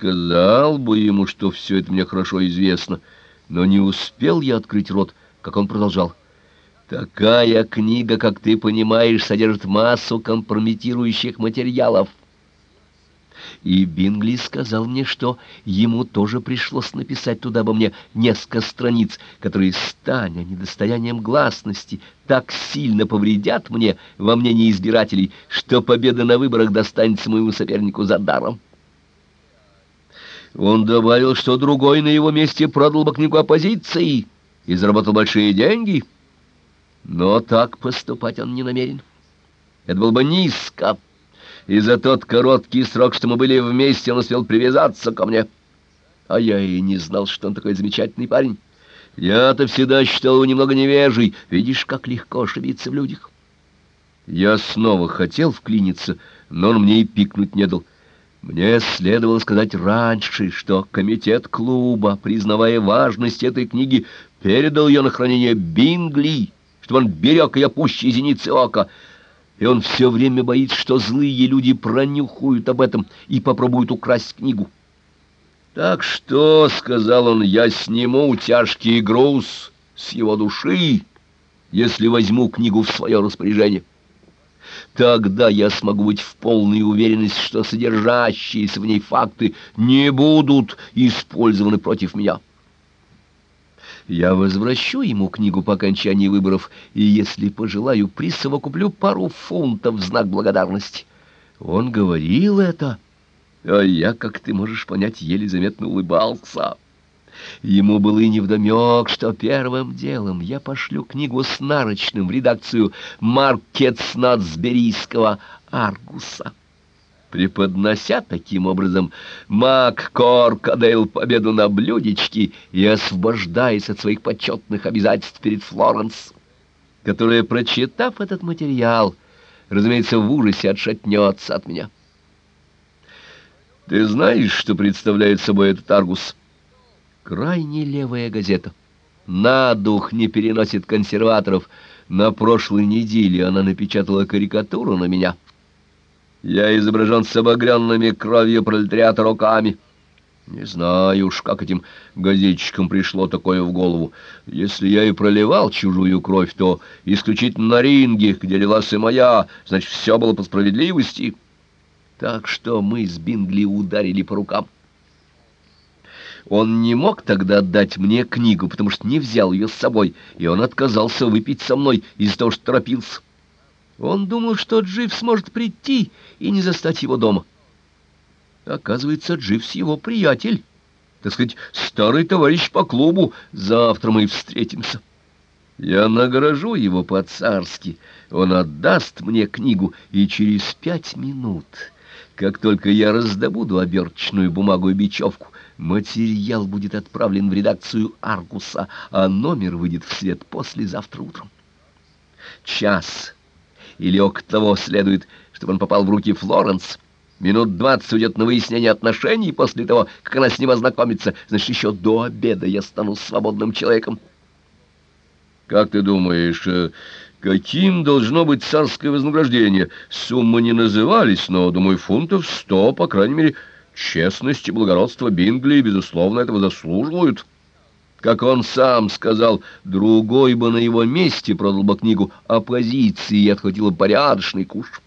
сказал бы ему, что все это мне хорошо известно, но не успел я открыть рот, как он продолжал. Такая книга, как ты понимаешь, содержит массу компрометирующих материалов. И Бингли сказал мне, что ему тоже пришлось написать туда обо мне несколько страниц, которые, станя недостоянием гласности, так сильно повредят мне во мнении избирателей, что победа на выборах достанется моему сопернику за даром. Он добавил, что другой на его месте продал бы книгу оппозиции и заработал большие деньги, но так поступать он не намерен. Это было бы низко и за тот короткий срок, что мы были вместе, он успел привязаться ко мне. А я и не знал, что он такой замечательный парень. Я-то всегда считал его немного невежей. Видишь, как легко ошибиться в людях. Я снова хотел вклиниться, но он мне и пикнуть не дал. Мне следовало сказать раньше, что комитет клуба, признавая важность этой книги, передал ее на хранение Бингли, чтобы он берег ее пуще зеницы ока — и он все время боится, что злые люди пронюхают об этом и попробуют украсть книгу. «Так что, — сказал он, — я сниму тяжкий груз с его души, если возьму книгу в свое распоряжение. Тогда я смогу быть в полной уверенности, что содержащиеся в ней факты не будут использованы против меня». Я возвращу ему книгу по окончании выборов, и, если пожелаю, присовокуплю пару фунтов в знак благодарности. Он говорил это, а я, как ты можешь понять, еле заметно улыбался. Ему было и невдомек, что первым делом я пошлю книгу с нарочным в редакцию Маркетснацберийского Аргуса преподнося таким образом Мак Коркадейл победу на блюдечке и освобождаясь от своих почетных обязательств перед Флоренс, которая, прочитав этот материал, разумеется, в ужасе отшатнется от меня. Ты знаешь, что представляет собой этот Аргус? Крайне левая газета. На дух не переносит консерваторов. На прошлой неделе она напечатала карикатуру на меня — я изображен с обогренными кровью пролетариата руками. Не знаю уж, как этим газетчикам пришло такое в голову. Если я и проливал чужую кровь, то исключительно на ринге, где лилась и моя, значит, все было по справедливости. Так что мы с Бингли ударили по рукам. Он не мог тогда отдать мне книгу, потому что не взял ее с собой, и он отказался выпить со мной из-за того, что торопился. Он думал, что Дживс сможет прийти и не застать его дома. Оказывается, Дживс его приятель, так сказать, старый товарищ по клубу. Завтра мы встретимся. Я награжу его по-царски. Он отдаст мне книгу, и через пять минут, как только я раздобуду оберточную бумагу и бечевку, материал будет отправлен в редакцию Аргуса, а номер выйдет в свет послезавтра утром. Час или около того следует, чтобы он попал в руки Флоренс. Минут двадцать уйдет на выяснение отношений после того, как она с ним ознакомится. Значит, еще до обеда я стану свободным человеком. Как ты думаешь, э, каким должно быть царское вознаграждение? Суммы не назывались, но, думаю, фунтов сто, по крайней мере, честность и благородство Бингли, безусловно, этого заслуживают». Как он сам сказал, другой бы на его месте продал бы книгу оппозиции и отхватил бы порядочный куш.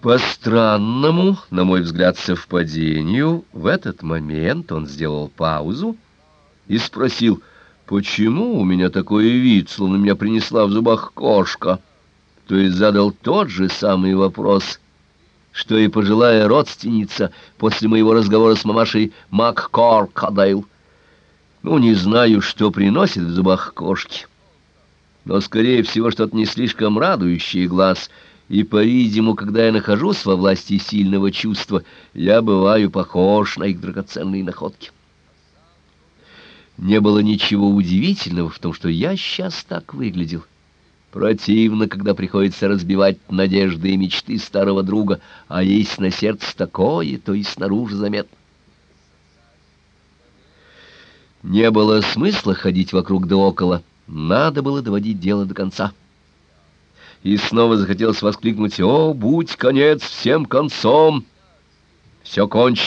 По странному, на мой взгляд, совпадению, в этот момент он сделал паузу и спросил, почему у меня такой вид, словно меня принесла в зубах кошка, то есть задал тот же самый вопрос — что и пожилая родственница после моего разговора с мамашей МакКоркадейл. Ну, не знаю, что приносит в зубах кошки, но, скорее всего, что-то не слишком радующее глаз, и, по-видимому, когда я нахожусь во власти сильного чувства, я бываю похож на их драгоценные находки. Не было ничего удивительного в том, что я сейчас так выглядел. Противно, когда приходится разбивать надежды и мечты старого друга, а есть на сердце такое, то и снаружи заметно. Не было смысла ходить вокруг да около, надо было доводить дело до конца. И снова захотелось воскликнуть «О, будь конец всем концом!» Все кончено.